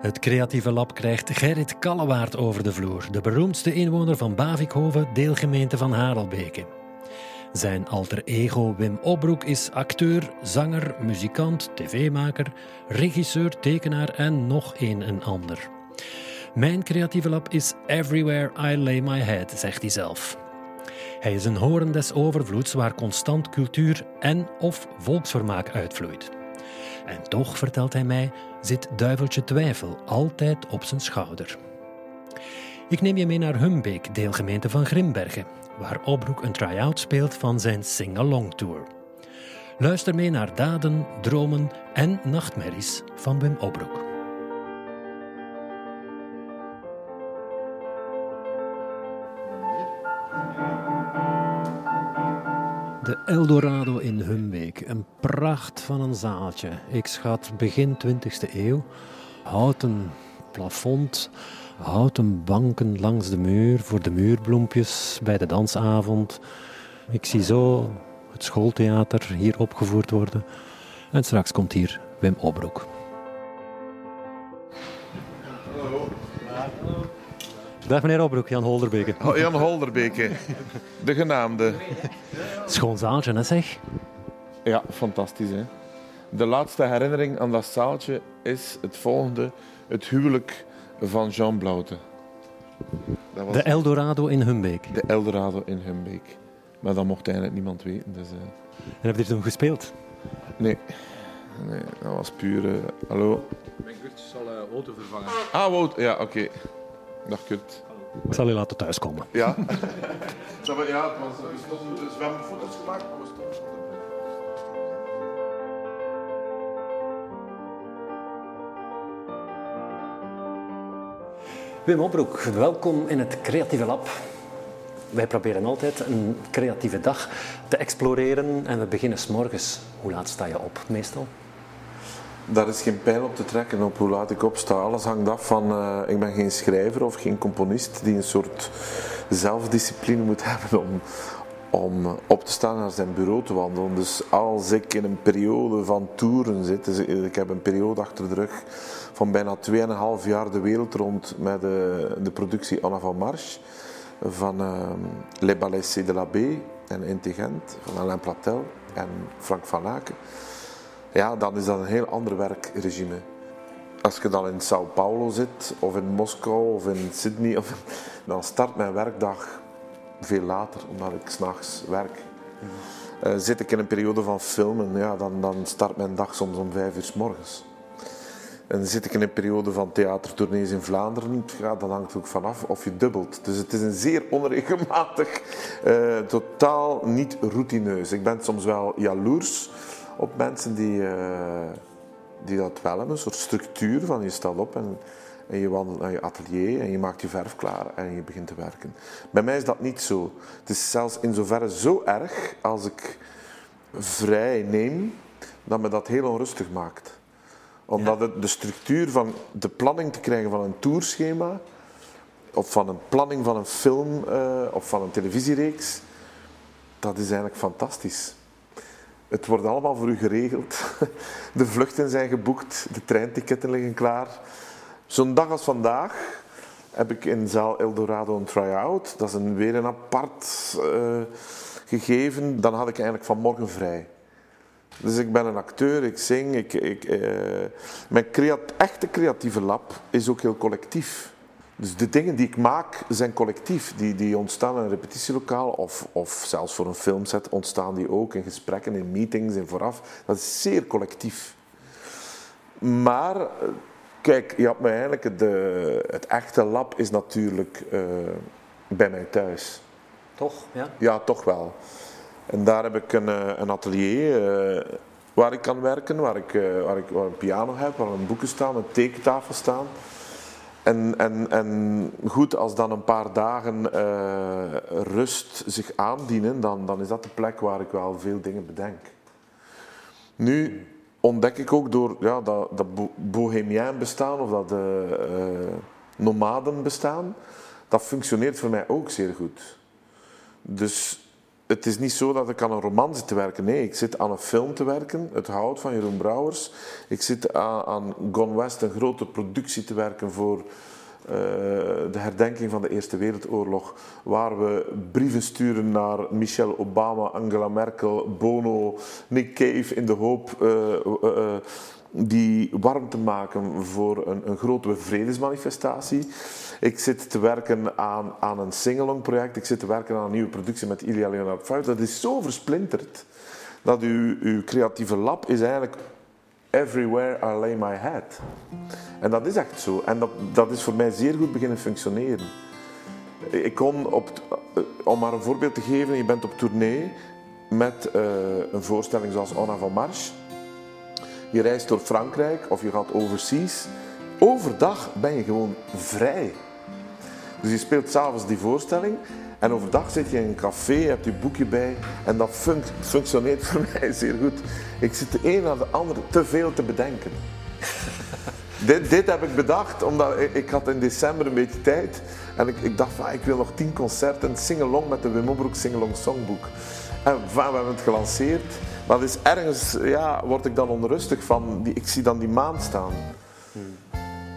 Het creatieve lab krijgt Gerrit Kallewaard over de vloer, de beroemdste inwoner van Bavikhoven, deelgemeente van Harelbeke. Zijn alter ego Wim Opbroek is acteur, zanger, muzikant, tv-maker, regisseur, tekenaar en nog een en ander. Mijn creatieve lab is everywhere I lay my head, zegt hij zelf. Hij is een horen des overvloeds waar constant cultuur en of volksvermaak uitvloeit. En toch, vertelt hij mij, zit duiveltje twijfel altijd op zijn schouder. Ik neem je mee naar Humbeek, deelgemeente van Grimbergen, waar Obroek een try-out speelt van zijn Sing-Along Tour. Luister mee naar daden, dromen en nachtmerries van Wim Obroek. De Eldorado in Humbeek. Een pracht van een zaaltje. Ik schat begin 20e eeuw. Houten plafond, houten banken langs de muur voor de muurbloempjes bij de dansavond. Ik zie zo het schooltheater hier opgevoerd worden. En straks komt hier Wim Obroek. Dag meneer Obroek, Jan Holderbeke. Oh, Jan Holderbeke, de genaamde. Schoon zaaltje, hè zeg? Ja, fantastisch hè. De laatste herinnering aan dat zaaltje is het volgende. Het huwelijk van Jean Blaute. Dat was de Eldorado in Humbeek. De Eldorado in Humbeek. Maar dat mocht eigenlijk niemand weten. Dus, uh... En heb je er toen gespeeld? Nee. Nee, dat was puur... Uh... Hallo? Mijn Kurt zal uh, auto vervangen. Ah, Wout. Ja, oké. Okay. Dag Kurt. Ik zal je laten thuiskomen. Ja. ja, het was, dus we hebben foto's gemaakt, Wim Obroek, welkom in het Creatieve Lab. Wij proberen altijd een creatieve dag te exploreren en we beginnen s morgens. Hoe laat sta je op meestal? Daar is geen pijl op te trekken op hoe laat ik opsta. Alles hangt af van, uh, ik ben geen schrijver of geen componist die een soort zelfdiscipline moet hebben om, om op te staan naar zijn bureau te wandelen. Dus als ik in een periode van toeren zit, dus ik heb een periode achter de rug van bijna 2,5 jaar de wereld rond met de, de productie Anna van Marche van uh, Les Ballets de la B en Intelligent van Alain Platel en Frank van Laken ja, dan is dat een heel ander werkregime. Als je dan in Sao Paulo zit, of in Moskou, of in Sydney, of, dan start mijn werkdag veel later, omdat ik s'nachts werk. Uh, zit ik in een periode van filmen, ja, dan, dan start mijn dag soms om vijf uur s morgens. En zit ik in een periode van theatertournees in Vlaanderen, ja, dan hangt het ook vanaf of je dubbelt. Dus het is een zeer onregelmatig, uh, totaal niet routineus. Ik ben soms wel jaloers op mensen die, uh, die dat wel hebben. Een soort structuur van je staat op en, en je wandelt naar je atelier en je maakt je verf klaar en je begint te werken. Bij mij is dat niet zo. Het is zelfs in zoverre zo erg als ik vrij neem, dat me dat heel onrustig maakt. Omdat het de structuur van de planning te krijgen van een tourschema, of van een planning van een film uh, of van een televisiereeks, dat is eigenlijk fantastisch. Het wordt allemaal voor u geregeld. De vluchten zijn geboekt, de treinticketten liggen klaar. Zo'n dag als vandaag heb ik in zaal Eldorado een try-out. Dat is een, weer een apart uh, gegeven. Dan had ik eigenlijk vanmorgen vrij. Dus ik ben een acteur, ik zing. Ik, ik, uh, mijn creat echte creatieve lab is ook heel collectief. Dus de dingen die ik maak zijn collectief. Die, die ontstaan in een repetitielokaal of, of zelfs voor een filmset ontstaan die ook in gesprekken, in meetings en vooraf. Dat is zeer collectief. Maar, eh, kijk, je had me eigenlijk, de, het echte lab is natuurlijk uh, bij mij thuis. Toch? Ja? Ja, toch wel. En daar heb ik een, eh, een atelier uh, waar ik kan werken, waar ik, uh, waar ik waar een piano heb, waar een boeken staan, een tekentafel staan. En, en, en goed, als dan een paar dagen uh, rust zich aandienen, dan, dan is dat de plek waar ik wel veel dingen bedenk. Nu ontdek ik ook door ja, dat, dat bohemien bestaan of dat uh, nomaden bestaan, dat functioneert voor mij ook zeer goed. Dus het is niet zo dat ik aan een roman zit te werken. Nee, ik zit aan een film te werken, Het Hout van Jeroen Brouwers. Ik zit aan, aan Gone West, een grote productie te werken voor de herdenking van de Eerste Wereldoorlog. Waar we brieven sturen naar Michelle Obama, Angela Merkel, Bono, Nick Cave in de hoop... Uh, uh, die warm te maken voor een, een grote vredesmanifestatie. Ik zit te werken aan, aan een singalong project. Ik zit te werken aan een nieuwe productie met Ilya Leonard Fuit. Dat is zo versplinterd dat uw, uw creatieve lab is eigenlijk everywhere I lay my head. En dat is echt zo. En dat, dat is voor mij zeer goed beginnen functioneren. Ik kon, op, eh, om maar een voorbeeld te geven, je bent op tournee met uh, een voorstelling zoals Ona van Marche. Je reist door Frankrijk of je gaat overseas. Overdag ben je gewoon vrij. Dus je speelt s'avonds die voorstelling en overdag zit je in een café, je hebt je boekje bij en dat functioneert voor mij zeer goed. Ik zit de een na de andere te veel te bedenken. dit, dit, heb ik bedacht omdat ik, ik, had in december een beetje tijd en ik, ik dacht van ik wil nog tien concerten, sing-along met de Wim Obroek Sing-along Songbook. En we hebben het gelanceerd, maar is ergens ja, word ik dan onrustig van, die, ik zie dan die maan staan. Hmm.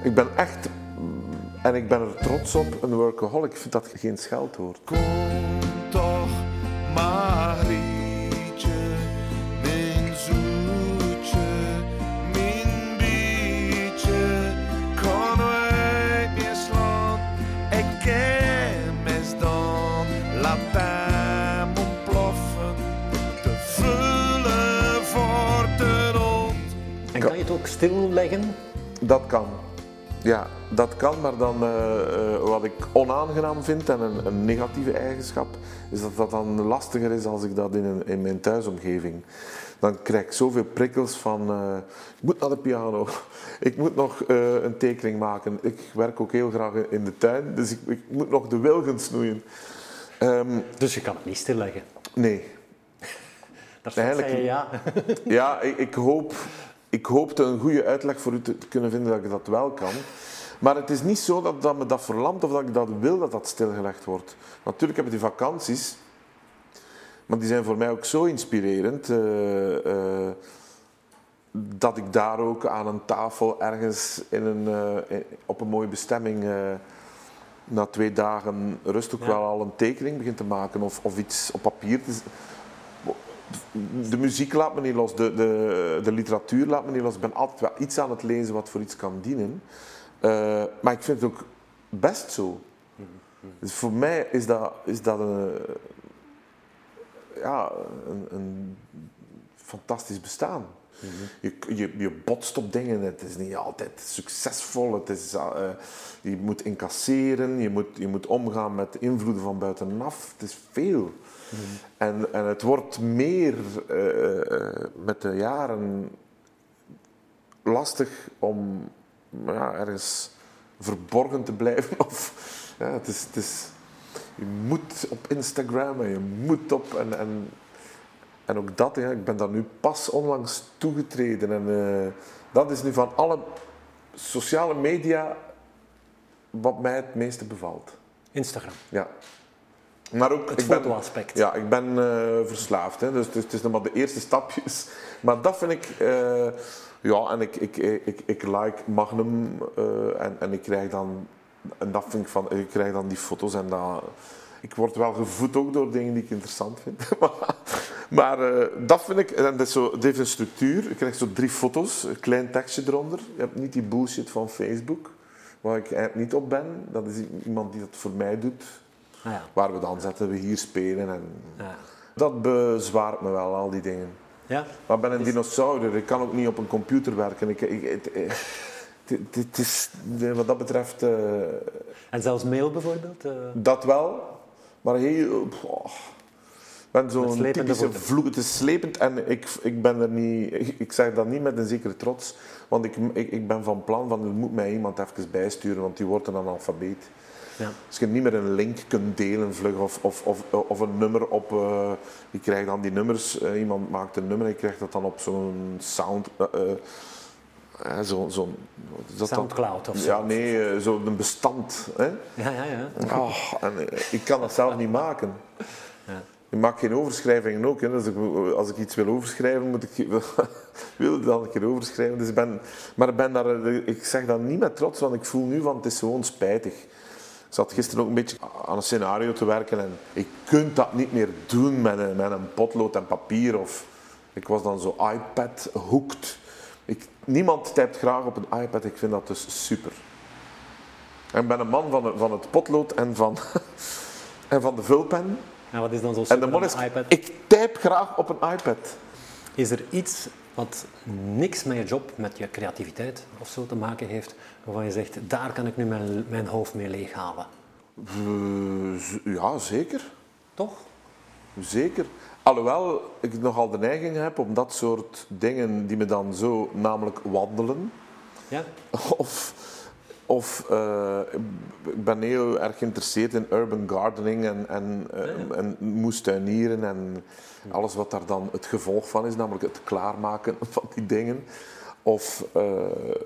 Ik ben echt en ik ben er trots op, een workaholic. Ik vind dat geen scheldwoord. Kom toch, Marietje, mijn zoetje, mijn bietje. Kan uit je slaan, ik ken mis dan. Laat hem ontploffen, te vullen voor de rond. En kan je het ook stilleggen? Dat kan. Ja, dat kan, maar dan uh, uh, wat ik onaangenaam vind en een, een, negatieve eigenschap, is dat dat dan lastiger is als ik dat in, een, in mijn thuisomgeving. Dan krijg ik zoveel prikkels van, uh, ik moet naar de piano, ik moet nog een tekening maken. Ik werk ook heel graag in de tuin, dus ik, ik moet nog de wilgen snoeien. Um, dus je kan het niet stilleggen? Nee. Dat Eigenlijk, je ja. ja, ik, ik hoop ik hoopte een goede uitleg voor u te, kunnen vinden dat ik dat wel kan. Maar het is niet zo dat, dat me dat verlamt of dat ik dat wil dat dat stilgelegd wordt. Natuurlijk heb ik die vakanties, maar die zijn voor mij ook zo inspirerend. Uh, uh, dat ik daar ook aan een tafel ergens in een, uh, op een mooie bestemming na twee dagen rust ook ja. wel al een tekening begin te maken of, of iets op papier te de muziek laat me niet los, de, de, de literatuur laat me niet los. Ik ben altijd wel iets aan het lezen wat voor iets kan dienen. Uh, maar ik vind het ook best zo. Dus voor mij is dat, is dat een, ja, een fantastisch bestaan. Je, je, botst op dingen, het is niet altijd succesvol. Het is, uh, je moet incasseren, je moet, je moet omgaan met invloeden van buitenaf. Het is veel. En, en het wordt meer uh, met de jaren lastig om ja, ergens verborgen te blijven. Of, ja, het is, het is, je moet op Instagram en je moet op. En, en, en ook dat, ja, ik ben daar nu pas onlangs toegetreden. En uh, dat is nu van alle sociale media wat mij het meeste bevalt. Instagram? Ja. Maar ook, het fotoaspect. Ja, ik ben uh, verslaafd. Hè, dus, dus, het is nog maar de eerste stapjes. Maar dat vind ik... Uh, ja, en ik, ik, ik, ik, like Magnum en, en ik krijg dan... En dat vind ik van... Ik krijg dan die foto's en dat... Ik word wel gevoed ook door dingen die ik interessant vind. maar dat vind ik... En dat, is zo, dat heeft een structuur. Ik krijg zo drie foto's, een klein tekstje eronder. Je hebt niet die bullshit van Facebook, waar ik eigenlijk niet op ben. Dat is iemand die dat voor mij doet Ah, ja. Waar we dan zetten we hier spelen. En ja. Dat bezwaart me wel, al die dingen. Ja? Maar ik ben een dinosaurier, ik kan ook niet op een computer werken. Ik, ik, het, het, is, wat dat betreft... Uh, en zelfs mail bijvoorbeeld? Uh... Dat wel, maar heel... Oh, ben zo'n typische vloek. Het is slepend en ik, ik ben er niet... Ik, ik, zeg dat niet met een zekere trots, want ik, ik, ik ben van plan van er moet mij iemand even bijsturen, want die wordt een analfabeet. Ja. Als je niet meer een link kunt delen vlug of, of, of, of een nummer op... Uh, je krijgt dan die nummers, uh, iemand maakt een nummer en je krijgt dat dan op zo'n sound... Uh, zo'n zo Soundcloud of zo? Ja, nee, zo'n bestand. Hè? Ja, ja, ja. Oh, en, ik kan dat zelf niet maken. Ja. Ik maak geen overschrijvingen ook. Hè. Dus ik, als ik iets wil overschrijven, moet ik wil het dan een keer overschrijven. Dus ik ben, maar ik, ben daar, ik zeg dat niet met trots, want ik voel nu van het is gewoon spijtig. Ik zat gisteren ook een beetje aan een scenario te werken en ik kunt dat niet meer doen met een, met een potlood en papier. Of, ik was dan zo iPad-hooked. Niemand typt graag op een iPad, ik vind dat dus super. En ik ben een man van, van het potlood en van, en van de vulpen. En wat is dan zo super iPad? Ik typ graag op een iPad. Is er iets wat niks met je job, met je creativiteit of zo te maken heeft, waarvan je zegt, daar kan ik nu mijn, mijn hoofd mee leeghalen? Uh, ja, zeker. Toch? Zeker. Alhoewel ik nogal de neiging heb om dat soort dingen die me dan zo, namelijk wandelen, ja? of, of uh, ik ben heel erg geïnteresseerd in urban gardening en, en, uh, en moestuinieren en alles wat daar dan het gevolg van is, namelijk het klaarmaken van die dingen. Of uh,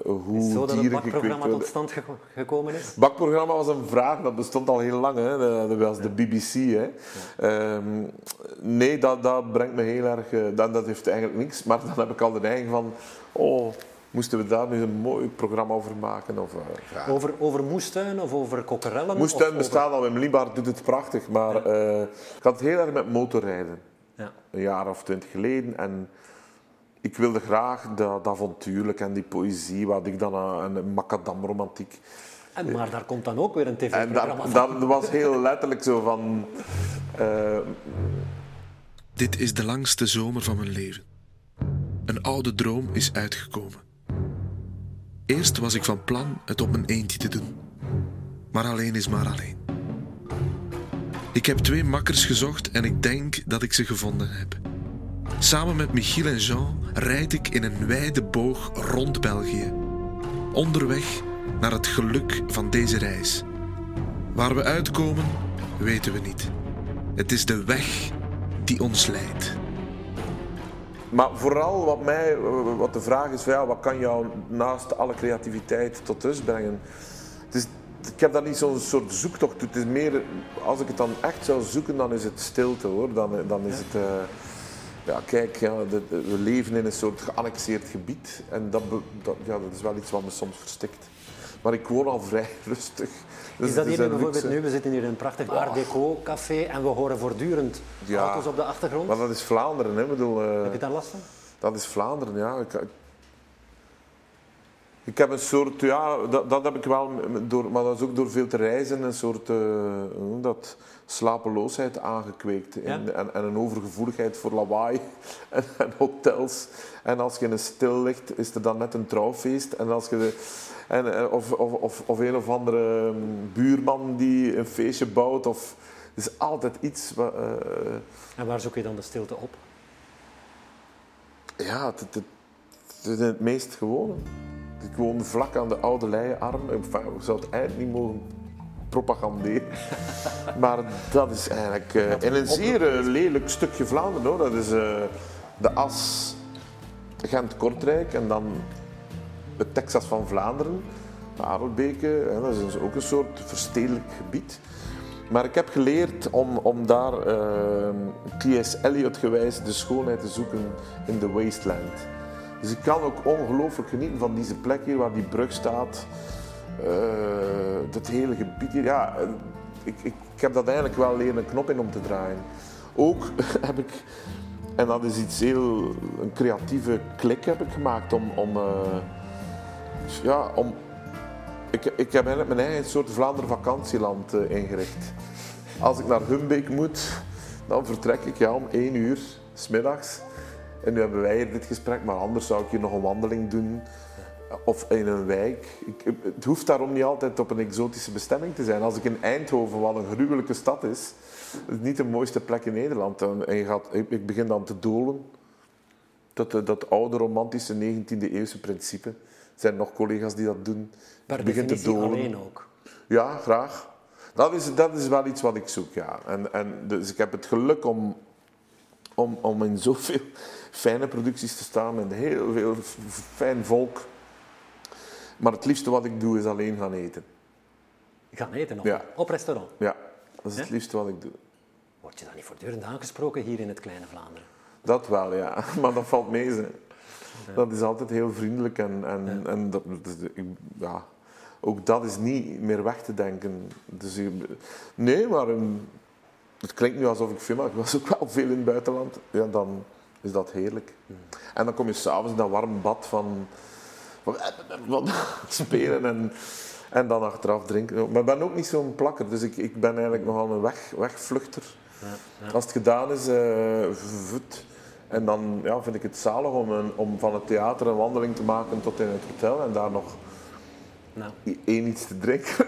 hoe is zo dat dieren het bakprogramma tot stand gekomen is? Het bakprogramma was een vraag, dat bestond al heel lang. Hè. Dat was de BBC. Hè. Ja. Um, nee, dat, dat brengt me heel erg... Uh, dat, dat heeft eigenlijk niks. Maar dan heb ik al de neiging van... Oh, moesten we daar nu een mooi programma over maken? Of, uh, ja. over, over moestuin of over kokkerellen? Moestuin of bestaat al. Wim Liebaard doet het prachtig. Maar ik had het heel erg met motorrijden. Een jaar of twintig geleden. En ik wilde graag dat, avontuurlijk en die poëzie, wat ik dan een macadamromantiek. En maar daar komt dan ook weer een tv-programma van. Dat was heel letterlijk zo van. Uh... Dit is de langste zomer van mijn leven. Een oude droom is uitgekomen. Eerst was ik van plan het op mijn eentje te doen. Maar alleen is maar alleen. Ik heb twee makkers gezocht en ik denk dat ik ze gevonden heb. Samen met Michiel en Jean rijd ik in een wijde boog rond België. Onderweg naar het geluk van deze reis. Waar we uitkomen, weten we niet. Het is de weg die ons leidt. Maar vooral wat, mij, wat de vraag is, ja, wat kan jou naast alle creativiteit tot rust brengen? Het is, ik heb daar niet zo'n soort zoektocht. Het is meer, als ik het dan echt zou zoeken, dan is het stilte hoor. Dan, dan is het. Uh, ja, kijk, ja, we leven in een soort geannexeerd gebied en dat, dat, ja, dat is wel iets wat me soms verstikt. Maar ik woon al vrij rustig. Dus is dat hier bijvoorbeeld nu? We zitten hier in een prachtig Art Deco café en we horen voortdurend ja, auto's op de achtergrond. Maar dat is Vlaanderen, hè? Bedoel, uh, Heb je daar last van? Dat is Vlaanderen, ja. Ik, ik heb een soort, ja, dat, dat heb ik wel, door, maar dat is ook door veel te reizen, een soort uh, dat slapeloosheid aangekweekt. En, en, een overgevoeligheid voor lawaai en, en, hotels. En als je in een stil ligt, is er dan net een trouwfeest. En als je de, en, of, of, of, of een of andere ehm, buurman die een feestje bouwt. Of, het is altijd iets. Wat, uh, en waar zoek je dan de stilte op? Ja, het, het, het, het meest gewone. Ik woon vlak aan de oude leienarm. Ik zou het eigenlijk niet mogen propaganderen. maar dat is eigenlijk uh, in een zeer uh, lelijk stukje Vlaanderen. Hoor. Dat is uh, de as Gent-Kortrijk en dan het Texas van Vlaanderen. Arelbeke, dat is dus ook een soort verstedelijk gebied. Maar ik heb geleerd om, om daar T.S. Eliot gewijs de schoonheid te zoeken in de wasteland. Dus ik kan ook ongelooflijk genieten van deze plek hier waar die brug staat. Dat hele gebied hier. Ja, eh, ik, ik, heb dat eigenlijk wel leren een knop in om te draaien. Ook heb ik, en dat is iets heel, een creatieve klik heb ik gemaakt om, om uh, ja, om, ik, ik heb eigenlijk mijn eigen soort Vlaanderen vakantieland uh, ingericht. Als ik naar Humbeek moet, dan vertrek ik ja, om één uur, smiddags. En nu hebben wij hier dit gesprek, maar anders zou ik hier nog een wandeling doen. Of in een wijk. Ik, het hoeft daarom niet altijd op een exotische bestemming te zijn. Als ik in Eindhoven, wat een gruwelijke stad is, is niet de mooiste plek in Nederland. En je gaat, ik begin dan te dolen. Dat, dat oude romantische 19e eeuwse principe. Er zijn nog collega's die dat doen. Per begin te dolen. alleen ook? Ja, graag. Dat is, dat is wel iets wat ik zoek, ja. En, en dus ik heb het geluk om, om, om in zoveel fijne producties te staan en heel veel fijn volk. Maar het liefste wat ik doe is alleen gaan eten. Gaan eten op, ja. op restaurant? Ja, dat is het liefste wat ik doe. word je dan niet voortdurend aangesproken hier in het kleine Vlaanderen? Dat wel, ja. Maar dat valt mee. Ze. Dat is altijd heel vriendelijk en, en, en dat, dus, ja, ook dat is niet meer weg te denken. Dus, nee, maar een- het klinkt nu alsof ik veel, maar ik was ook wel veel in het buitenland. Ja, dan is dat heerlijk. En dan kom je s'avonds in dat warm bad van, van, van spelen en, en dan achteraf drinken. Maar ik ben ook niet zo'n plakker, dus ik, ik ben eigenlijk nogal een weg, wegvluchter. Als het gedaan is, eh, voet. En dan ja, vind ik het zalig om, een, om van het theater een wandeling te maken tot in het hotel en daar nog Nou, één iets te drinken,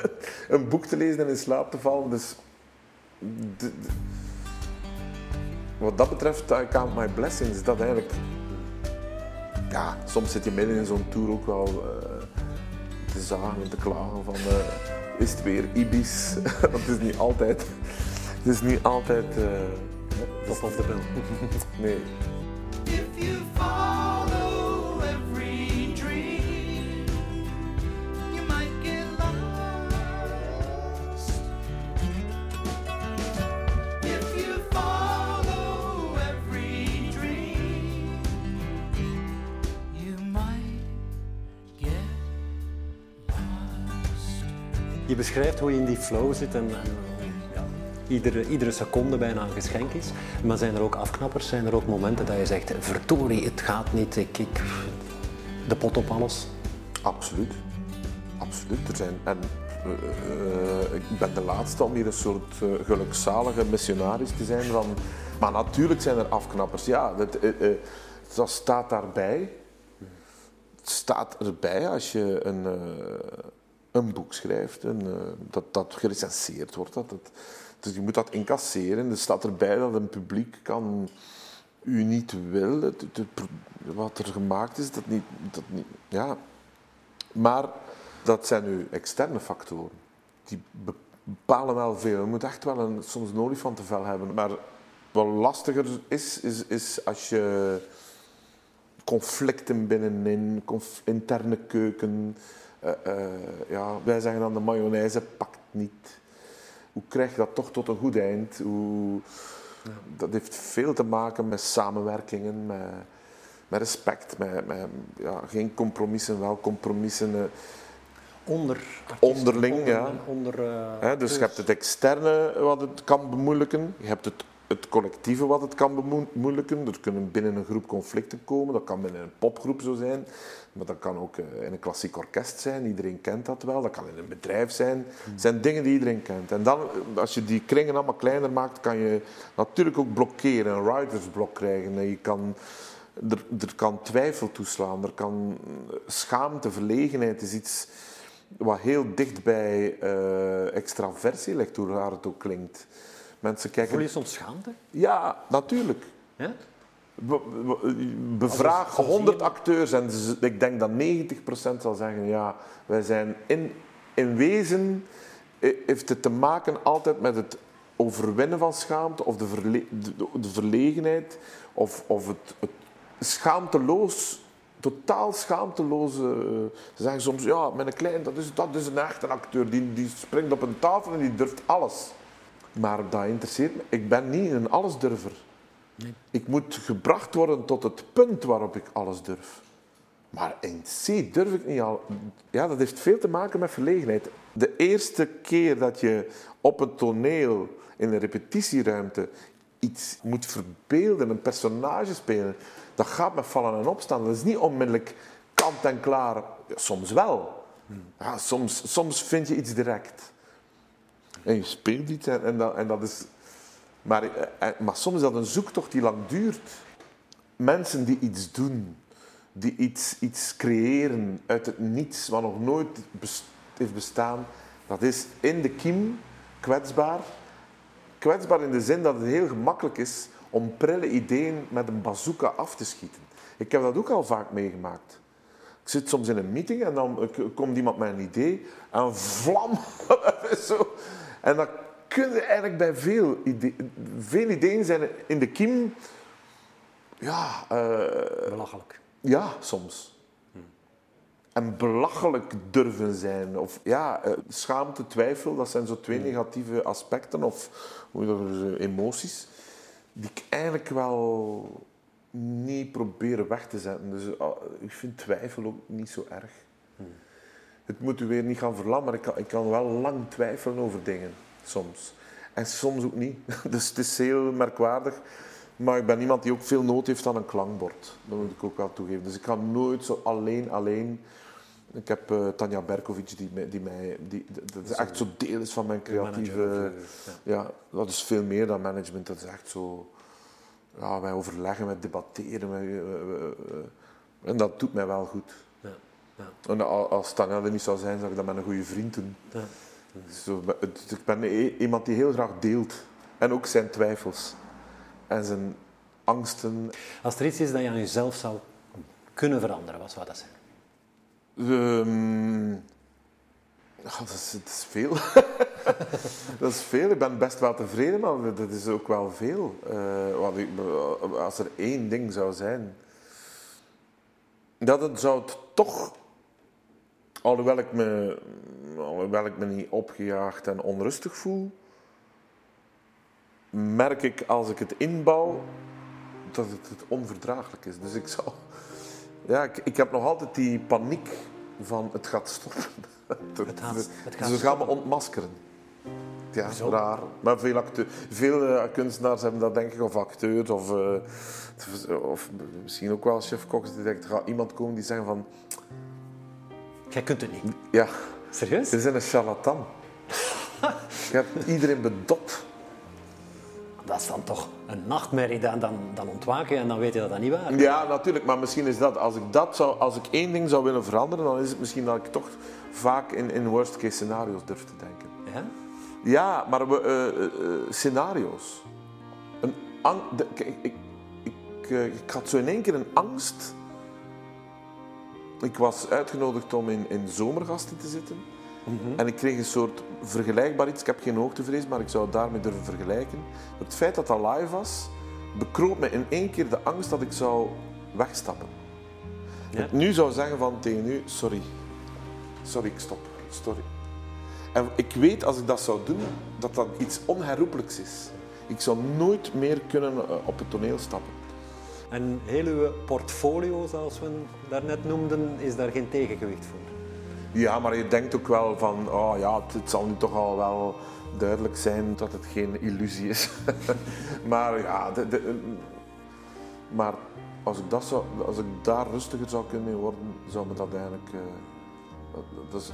een boek te lezen en in slaap te vallen. Dus wat dat betreft, I count my blessings. Dat eigenlijk, ja, soms zit je midden in zo'n tour ook wel eh, te zagen en te klagen van, eh, is het weer Ibis? Want het is niet altijd, het is niet altijd, eh, top of the bill. nee. Je beschrijft hoe je in die flow zit en, ja, iedere, iedere seconde bijna een geschenk is. Maar zijn er ook afknappers? Zijn er ook momenten dat je zegt, verdorie, het gaat niet, ik, de pot op alles? Absoluut. Absoluut. Er zijn, en, eh, eh, ik ben de laatste om hier een soort eh, gelukzalige missionaris te zijn. Van, maar natuurlijk zijn er afknappers. Ja, dat, staat daarbij. Het staat erbij als je een, een boek schrijft. Een, eh, dat, dat gerecenseerd wordt. Dat, dat, dus je moet dat incasseren. Er staat erbij dat een publiek kan u niet wil. Het- het- het- wat er gemaakt is, dat niet... Dat niet ja. Maar dat zijn nu externe factoren. Die bepalen wel veel. Je moet echt wel een, soms een olifantenvel hebben. Maar wat lastiger is, is, is als je conflicten binnenin, interne keuken. Eh, eh, ja, wij zeggen dan de mayonaise pakt niet. Hoe krijg je dat toch tot een goed eind? Hoe, Dat heeft veel te maken met samenwerkingen, met, met respect, met, met ja, geen compromissen, wel compromissen. eh. Onder Onderling, onder, ja. Onder, dus je hebt het externe wat het kan bemoeilijken. Je hebt het, het collectieve wat het kan bemoeilijken. Er kunnen binnen een groep conflicten komen. Dat kan binnen een popgroep zo zijn. Maar dat kan ook eh, in een klassiek orkest zijn. Iedereen kent dat wel. Dat kan in een bedrijf zijn. Het zijn dingen die iedereen kent. En dan, eh, als je die kringen allemaal kleiner maakt, kan je natuurlijk ook blokkeren. Een writersblok krijgen. En je kan... Er, er kan twijfel toeslaan, er kan eh, schaamte, verlegenheid is iets wat heel dicht bij eh, extraversie ligt, hoe raar het ook klinkt. Mensen kijken... Voel je soms schaamte? Ja, natuurlijk. Ja? Be- be- Bevraag Als- als 100 iemand- acteurs en ik denk dat 90% zal zeggen, ja, wij zijn in, in wezen eh, heeft het te maken altijd met het overwinnen van schaamte of de, verle- de, de verlegenheid of, of het, het schaamteloos, totaal schaamteloze. eh, Ze zeggen soms, ja, met een klein, dat is, dat is een echte acteur, die, die springt op een tafel en die durft alles. Maar dat interesseert me. Ik ben niet een allesdurver. Ik moet gebracht worden tot het punt waarop ik alles durf. Maar in C durf ik niet al. Ja, dat heeft veel te maken met verlegenheid. De eerste keer dat je op een toneel, in een repetitieruimte, iets moet verbeelden, een personage spelen, dat gaat met vallen en opstaan. Dat is niet onmiddellijk kant en klaar. Ja, soms wel. Ja, soms, soms vind je iets direct. En je speelt iets en, dat, en dat is... Maar, eh, eh, maar soms is dat een zoektocht die lang duurt. Mensen die iets doen, die iets, iets creëren uit het niets, wat nog nooit heeft bestaan, dat is in de kiem kwetsbaar. Kwetsbaar in de zin dat het heel gemakkelijk is om prille ideeën met een bazooka af te schieten. Ik heb dat ook al vaak meegemaakt. Ik zit soms in een meeting en dan komt iemand met een idee en vlam. Zo. En dat kun je eigenlijk bij veel ideeën. Veel ideeën zijn in de kiem. Ja, eh, Belachelijk. ja, soms. en belachelijk durven zijn. Of ja, eh, schaamte, twijfel, dat zijn zo twee negatieve aspecten of hoe eh, emoties die ik eigenlijk wel niet probeer weg te zetten. Dus eh, ik vind twijfel ook niet zo erg. Het moet u weer niet gaan verlammen, maar ik kan, ik kan wel lang twijfelen over dingen, soms. En soms ook niet. Dus het is heel merkwaardig. Maar ik ben iemand die ook veel nood heeft aan een klankbord. Dat moet ik ook wel toegeven. Dus ik kan nooit zo alleen, alleen... Ik heb eh, Tanja Berkovic, die, mij- die mij... Die, dat is echt zo deel is van mijn creatieve... Eh, ja. Ja, dat is veel meer dan management. Dat is echt zo... Ja, wij overleggen, wij debatteren. Wij, eh, en dat doet mij wel goed. Ja, En al- als Tanja er niet zou zijn, zou ik dat met een goede vriend doen. ja. Zo, ik ben i- iemand die heel graag deelt. En ook zijn twijfels. En zijn angsten. Als er iets is dat je aan jezelf zou kunnen veranderen, wat zou dat zijn? Ja, dat, is, dat is veel. dat is veel. Ik ben best wel tevreden, maar dat is ook wel veel. Eh, wat ik, als er één ding zou zijn, dat het zou het toch, alhoewel ik me, alhoewel ik me niet opgejaagd en onrustig voel, merk ik als ik het inbouw dat het, het onverdraaglijk is. Dus ik zou, ja, ik, ik heb nog altijd die paniek van het gaat stoppen. Het gaat- het gaat Ze gaan me ontmaskeren. Ja, Hoezo? raar. Maar veel, acte- veel eh, kunstenaars hebben dat denk ik, of acteurs, of, eh, of misschien ook wel chef-koks, die denken, er gaat iemand komen die zeggen van, Jij kunt het niet. ja, Serieus? je bent een charlatan. Je hebt iedereen bedot. Dat is dan toch een nachtmerrie. Dan, dan, dan ontwaken en dan weet je dat dat niet waar is. Ja, natuurlijk, maar misschien is dat, als ik, dat zou, als ik één ding zou willen veranderen, dan is het misschien dat ik toch vaak in, in worst case scenario's durf te denken. Ja? Ja, maar we, eh, eh, eh, scenario's. Een ang- de- kijk, ik, ik, eh, ik had zo in één keer een angst. Ik was uitgenodigd om in, in zomergasten te zitten. En ik kreeg een soort vergelijkbaar iets. Ik heb geen hoogtevrees, maar ik zou het daarmee durven vergelijken. Het feit dat dat live was, bekroop me in één keer de angst dat ik zou wegstappen. Ja. Dat ik nu zou zeggen van tegen u, sorry. Sorry, ik stop. Sorry. En ik weet als ik dat zou doen, dat dat iets onherroepelijks is. Ik zou nooit meer kunnen eh, op het toneel stappen. En heel uw portfolio, zoals we daarnet noemden, is daar geen tegengewicht voor. Ja, maar je denkt ook wel van, oh ja, het, zal nu toch al wel duidelijk zijn dat het geen illusie is. maar ja, de, de- maar als ik, dat zou, als ik daar rustiger zou kunnen worden, zou me dat eigenlijk, eh, dat, is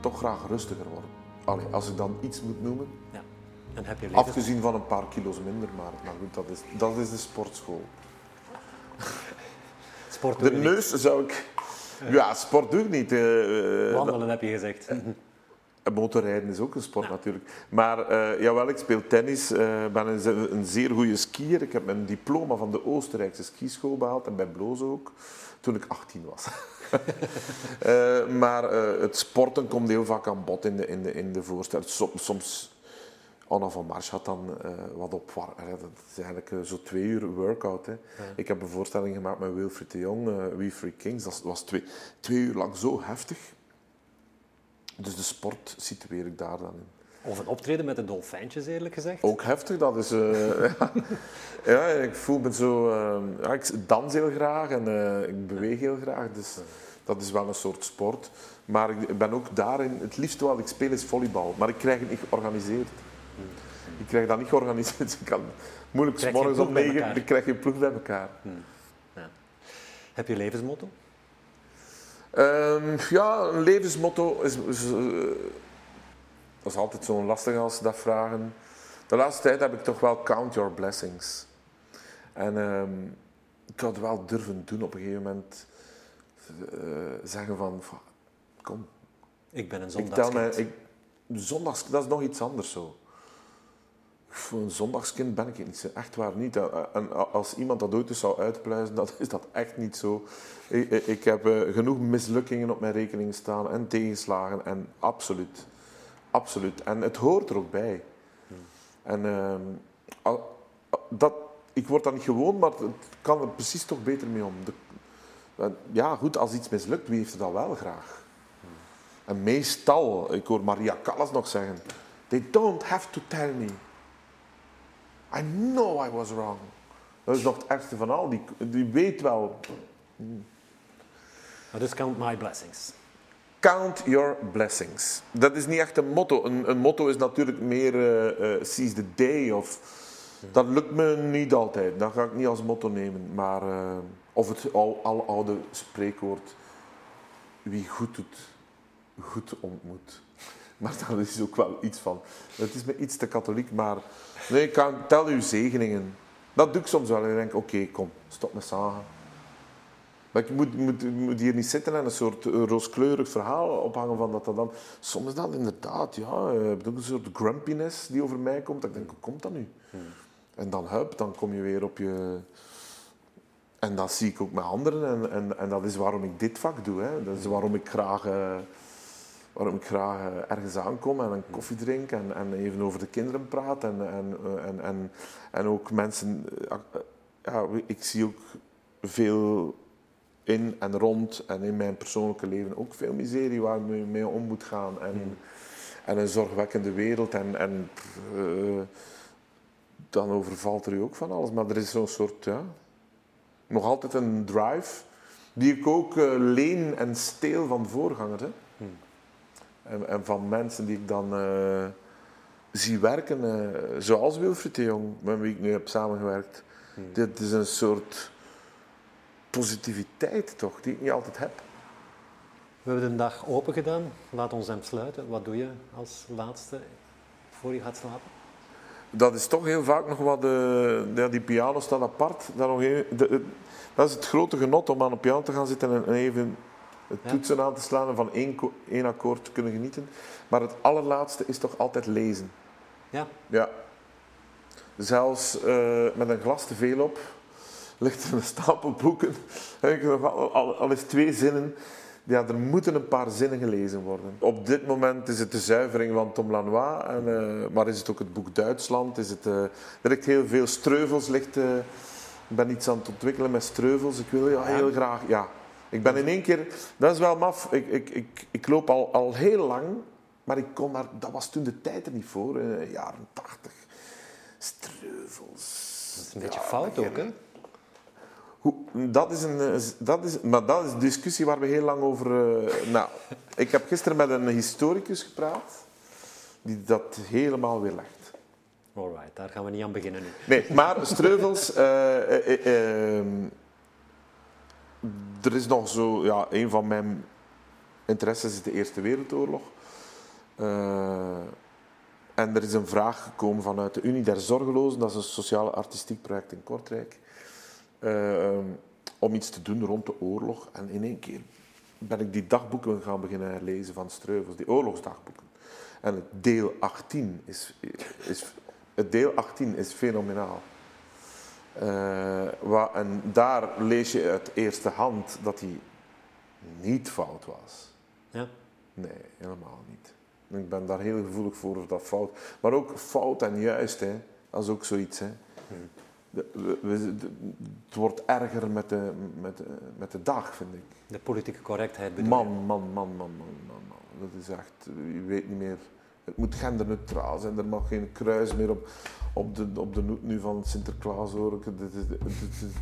toch graag rustiger worden. Allee, als ik dan iets moet noemen, Ja. En heb je levens... afgezien van een paar kilo's minder, maar, maar goed, dat is, dat is de sportschool. Sport De niet. neus zou ik, ja, sport doe ik niet. eh, eh, Wandelen heb je gezegd. En Motorrijden is ook een sport natuurlijk. Maar eh, jawel, ik speel tennis. eh ben een, een zeer goede skier. Ik heb mijn diploma van de Oostenrijkse skischool behaald en bij Bloos ook, toen ik 18 was. Maar het sporten komt heel vaak aan bod in de, in de, in de voorstelling. Soms, soms Anna van Mars had dan eh, wat op. Dat is eigenlijk eh, zo twee uur workout. Hè. Ik heb een voorstelling gemaakt met Wilfried de Jong, eh We Free Kings. Dat was twee, twee uur lang zo heftig. Dus de sport situeer ik daar dan in. Of een optreden met de dolfijntjes, eerlijk gezegd. Ook heftig, dat is... ja. ja, ik voel me zo... ja, ik dans heel graag en ik beweeg heel graag, dus dat is wel een soort sport. Maar ik ben ook daarin... Het liefste wat ik speel is volleybal, maar ik krijg het niet georganiseerd. Ik krijg dat niet georganiseerd. Ik kan moeilijk 's morgens om negen... Ik krijg geen ploeg bij elkaar. Heb je levensmotto? Ehm, ja, een levensmotto is, is, eh, dat is altijd zo'n lastig als ze dat vragen. De laatste tijd heb ik toch wel count your blessings. En ehm, ik had wel durven doen op een gegeven moment. eh, zeggen van, "Fa, kom, Ik ben een ik tel mij... zondagskind. Ik, zondags, dat is nog iets anders zo. Voor een zondagskind ben ik niet. Echt waar niet. En als iemand dat ooit zou uitpluizen, dan is dat echt niet zo. Ik, heb eh, genoeg mislukkingen op mijn rekening staan en tegenslagen. En absoluut. Absoluut. En het hoort er ook bij. En ehm, dat, ik word daar niet gewoon, maar het kan er precies toch beter mee om. De- Ja, goed, als iets mislukt, wie heeft het dan wel graag? En meestal, ik hoor Maria Callas nog zeggen, they don't have to tell me. I know I was wrong. Dat is nog het ergste van al. Die, die weet wel. Dus count my blessings. Count your blessings. Dat is niet echt een motto. Een, een motto is natuurlijk meer eh, eh, seize the day. Of, dat lukt me niet altijd. Dat ga ik niet als motto nemen. Maar, eh, of het al, al oude spreekwoord. Wie goed doet, goed ontmoet. Maar daar is ook wel iets van. Het is me iets te katholiek, maar nee, ik kan tel uw zegeningen. Dat doe ik soms wel. En ik denk, oké, kom, stop met zagen. Maar ik moet, moet, moet hier niet zitten en een soort eh, rooskleurig verhaal ophangen van dat dat dan... Soms is dat inderdaad, ja, je hebt ook een soort grumpiness die over mij komt. Dat ik denk, hoe komt dat nu? En dan hup, dan kom je weer op je... En dat zie ik ook met anderen. En, en, en dat is waarom ik dit vak doe. Hè. Dat is waarom ik graag, eh, waarom ik graag eh, ergens aankom en een koffie drink en, en even over de kinderen praat. En, en, eh, en, en, en ook mensen... eh, ja, ik zie ook veel in en rond en in mijn persoonlijke leven ook veel miserie waar ik mee- om moet gaan. En, en een zorgwekkende wereld. En, en dan overvalt er u ook van alles. Maar er is zo'n soort, ja, nog altijd een drive die ik ook leen en steel van voorgangers. Hè? En, en van mensen die ik dan eh, zie werken, eh, zoals Wilfried de Jong, met wie ik nu heb samengewerkt. Dit is een soort positiviteit toch, die ik niet altijd heb. We hebben de dag open gedaan. Laat ons hem sluiten. Wat doe je als laatste voor je gaat slapen? Dat is toch heel vaak nog wat... eh, ja, die piano staat apart. Dat, nog een- de- dat is het grote genot om aan de piano te gaan zitten en, en even het toetsen aan te slaan en van één, één akkoord te kunnen genieten. Maar het allerlaatste is toch altijd lezen. Ja, Ja. Zelfs eh, met een glas te veel op ligt er een stapel boeken. Al, al, al is twee zinnen. Ja, er moeten een paar zinnen gelezen worden. Op dit moment is het de zuivering van Tom Lanois. En, eh, maar is het ook het boek Duitsland? Is het, eh, er ligt heel veel streuvels. Ligt, ik ben iets aan het ontwikkelen met streuvels. Ik wil ja, heel graag... Ja. Ik ben in één keer... Dat is wel maf. Ik, ik, ik, ik loop al, al heel lang. Maar ik kon daar, dat was toen de tijd er niet voor. In de jaren tachtig. Streuvels. dat is een beetje Ja, fout ook, hè? hoe, dat is een, eh, dat is, maar dat is een discussie waar we heel lang over... eh, nou, ik heb gisteren met een historicus gepraat die dat helemaal weer legt. Alright, daar gaan we niet aan beginnen nu. Nee, maar Streuvels... eh, eh, eh, ehm, er is nog zo... Ja, een van mijn interesses is de Eerste Wereldoorlog. Eh, en er is een vraag gekomen vanuit de Unie der Zorgelozen. Dat is een sociaal-artistiek project in Kortrijk. eh, om iets te doen rond de oorlog. En in één keer ben ik die dagboeken gaan beginnen herlezen van Streuvels, die oorlogsdagboeken. En het deel 18 is, is, het deel 18 is fenomenaal. Eh, en daar lees je uit eerste hand dat hij niet fout was. Ja. Nee, helemaal niet. Ik ben daar heel gevoelig voor, of dat fout. Maar ook fout en juist, hè. dat is ook zoiets. Hè. De- we- we- de- het wordt erger met de, met, de, met de dag, vind ik. De politieke correctheid bedoel Man, je? man, man, man, man, man, man. Dat is echt, je weet niet meer. Het moet genderneutraal zijn. Er mag geen kruis meer op, op, de, op de noot nu van Sinterklaas hoor. ik.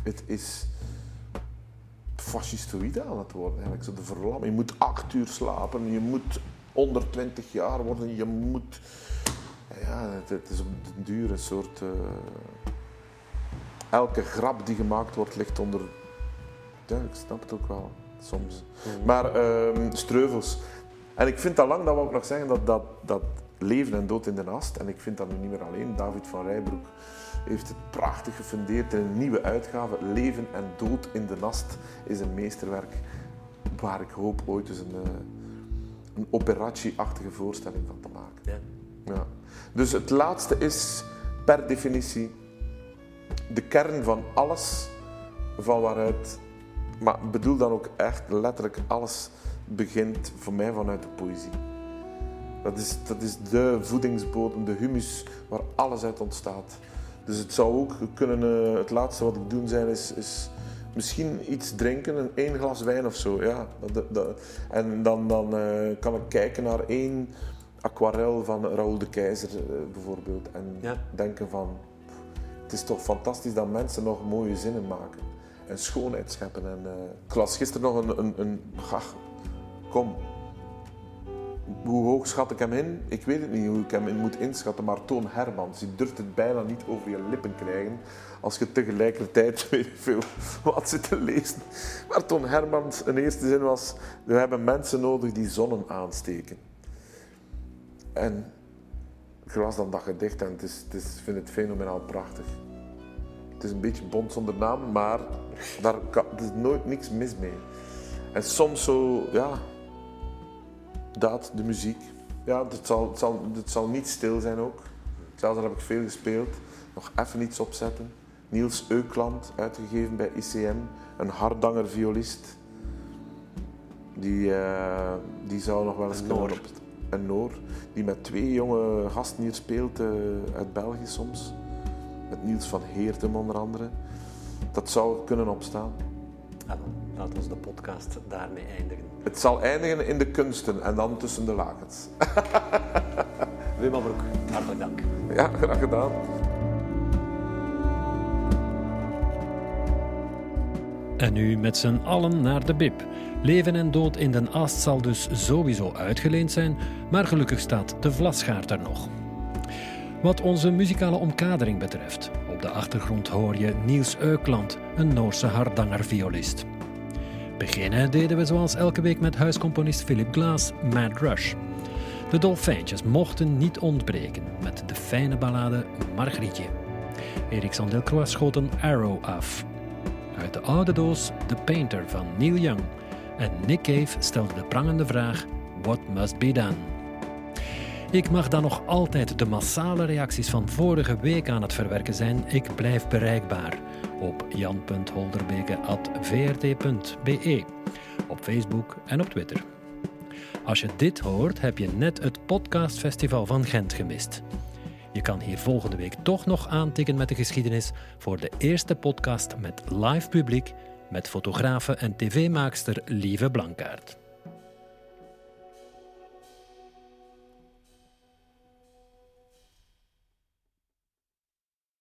Het, is fascistoïde aan het worden. Eigenlijk. Zo de verlamming. Je moet acht uur slapen. Je moet onder 20 jaar worden. Je moet... Ja, het, het is op den duur een soort... eh, elke grap die gemaakt wordt ligt onder... Ja, ik snap het ook wel. Soms. Maar ehm, streuvels. En ik vind al lang, dat we ook nog zeggen, dat, dat, dat leven en dood in de nast. En ik vind dat nu niet meer alleen. David van Rijbroek heeft het prachtig gefundeerd in een nieuwe uitgave. Leven en dood in de nast is een meesterwerk waar ik hoop ooit eens een, eh, een operatieachtige voorstelling van te maken. Ja. Ja. Dus het laatste is per definitie de kern van alles van waaruit, maar ik bedoel dan ook echt letterlijk alles begint voor mij vanuit de poëzie. Dat is, dat is de voedingsbodem, de humus waar alles uit ontstaat. Dus het zou ook kunnen, eh, het laatste wat ik doen zijn is, is misschien iets drinken, een één glas wijn of zo. Ja. Dat, dat- en dan, dan eh, kan ik kijken naar één aquarel van Raoul de Keizer eh, bijvoorbeeld. En Ja. denken van, pff, het is toch fantastisch dat mensen nog mooie zinnen maken. En schoonheid scheppen. En, ik las gisteren nog een... een, een ach, kom. Hoe hoog schat ik hem in? Ik weet het niet hoe ik hem in moet inschatten, maar Toon Hermans, je durft het bijna niet over je lippen krijgen als je tegelijkertijd weet veel wat zit te lezen. Maar Toon Hermans, een eerste zin was, we hebben mensen nodig die zonnen aansteken. En ik las dan dat gedicht en het is, het is, vind het fenomenaal prachtig. Het is een beetje bond zonder naam, maar daar er is nooit niks mis mee. En soms zo, ja, dat, de muziek. Ja, het zal, het, zal, het zal niet stil zijn ook. Zelfs daar heb ik veel gespeeld. Nog even iets opzetten. Niels Eukland, uitgegeven bij ICM. Een hardanger violist. Die, eh, die zou nog wel eens Een kunnen Noor. op... Een Noor. Die met twee jonge gasten hier speelt, eh, uit België soms. Met Niels van Heertem onder andere. Dat zou kunnen opstaan. Ah, wel, laat ons de podcast daarmee eindigen. Het zal eindigen in de kunsten en dan tussen de lakens. Wim Abroek, hartelijk dank. Ja, graag gedaan. En nu met z'n allen naar de bib. Leven en dood in den Ast zal dus sowieso uitgeleend zijn, maar gelukkig staat de vlasgaard er nog. Wat onze muzikale omkadering betreft, op de achtergrond hoor je Niels Eukland, een Noorse hardanger-violist. Beginnen deden we zoals elke week met huiscomponist Philip Glass, Mad Rush. De Dolfijntjes mochten niet ontbreken met de fijne ballade Margrietje. Erik Delcroix schoot een Arrow af. Uit de oude doos The Painter van Neil Young. En Nick Cave stelde de prangende vraag: What must be done? Ik mag dan nog altijd de massale reacties van vorige week aan het verwerken zijn. Ik blijf bereikbaar op jan.holderbeke.vrt.be, op Facebook en op Twitter. Als je dit hoort, heb je net het podcastfestival van Gent gemist. Je kan hier volgende week toch nog aantikken met de geschiedenis voor de eerste podcast met live publiek met fotografe en tv-maakster Lieve Blankaert.